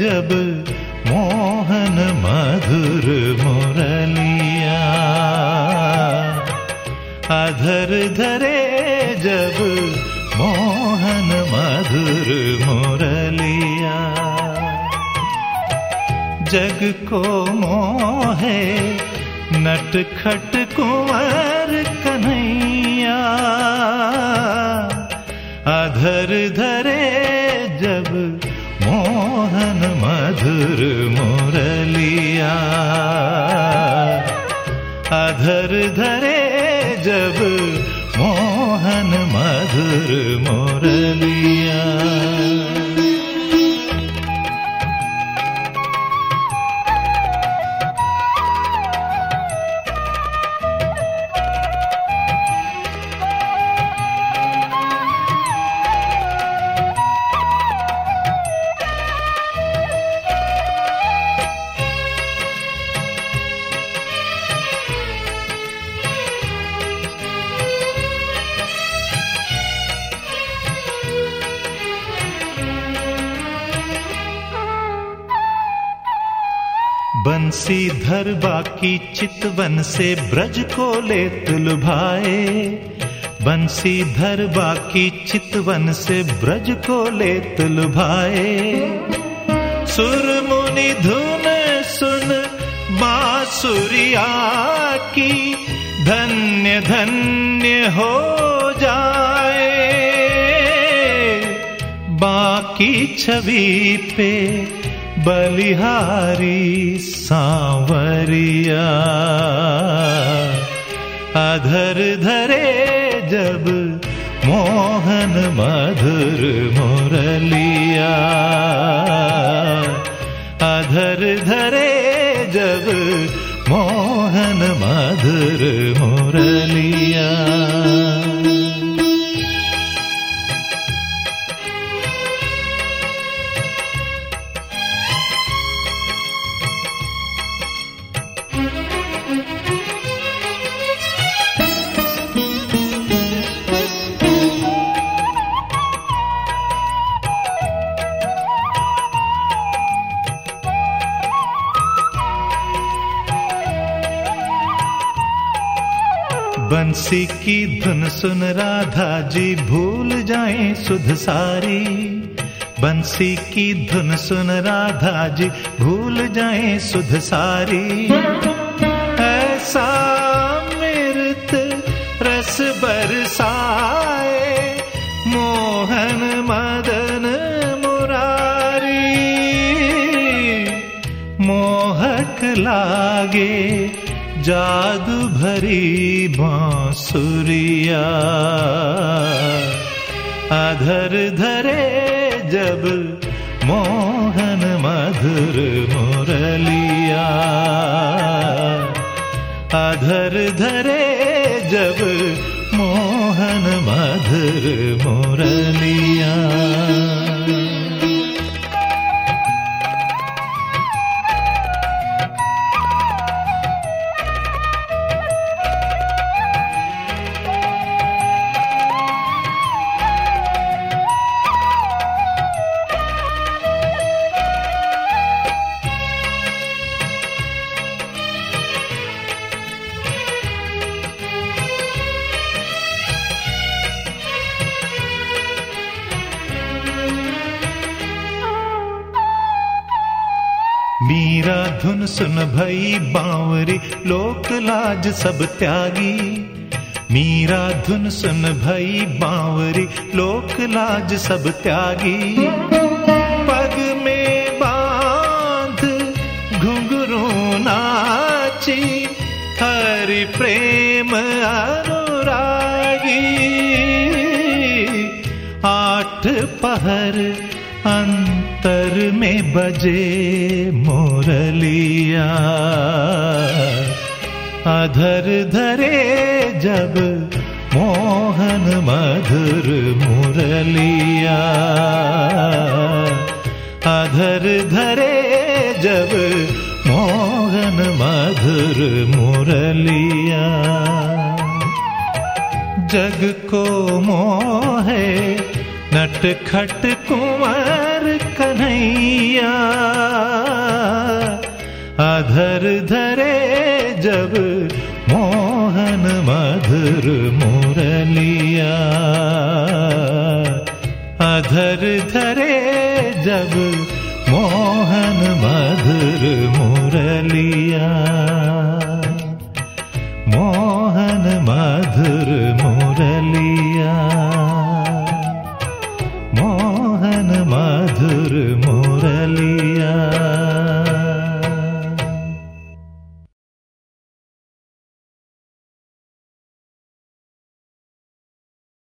जब मोहन मधुर मुरलिया। अधर धरे जब मोहन मधुर मुरलिया। जग को मोहे नटखट कुंवर कन्हैया। अधर धरे मधुर मुरलिया। अधर धरे जब मोहन मधुर मुरलिया बंसी धर बाकी चितवन से ब्रज को ले तुलभाए। बंसी धर बाकी चितवन से ब्रज को ले तुलभाए। सुर मुनि धुन सुन बांसुरिया की, धन्य धन्य हो जाए। बाकी छवि पे बलिहारी सांवरिया। अधर धरे जब मोहन मधुर मुरलिया। अधर धरे जब मोहन मधुर मुरलिया। बंसी की धुन सुन राधा जी भूल जाए सुध सारी। बंसी की धुन सुन राधा जी भूल जाए सुध सारी। ऐसा मृत रस बरसाए, मोहन मदन मुरारी। मोहक लागे जादू भरी बांसुरिया। अधर धरे जब मोहन मधुर मुरलिया। अधर धरे जब मोहन मधुर मुरलिया। मीरा धुन सुन भई बावरी, लोक लाज सब त्यागी। मीरा धुन सुन भई बावरी, लोक लाज सब त्यागी। पग में बाँध, घुंघरू नाची, हरि प्रेम अनुरागी। आठ पहर अंतर में बजे मोरलिया। अधर धरे जब मोहन मधुर मुरलिया। अधर धरे जब मोहन मधुर मुरलिया। जग को मोहे नट खट कुंवर कन्हैया अधर धरे जब मोहन मधुर मुरलिया। अधर धरे जब मोहन मधुर ஒரு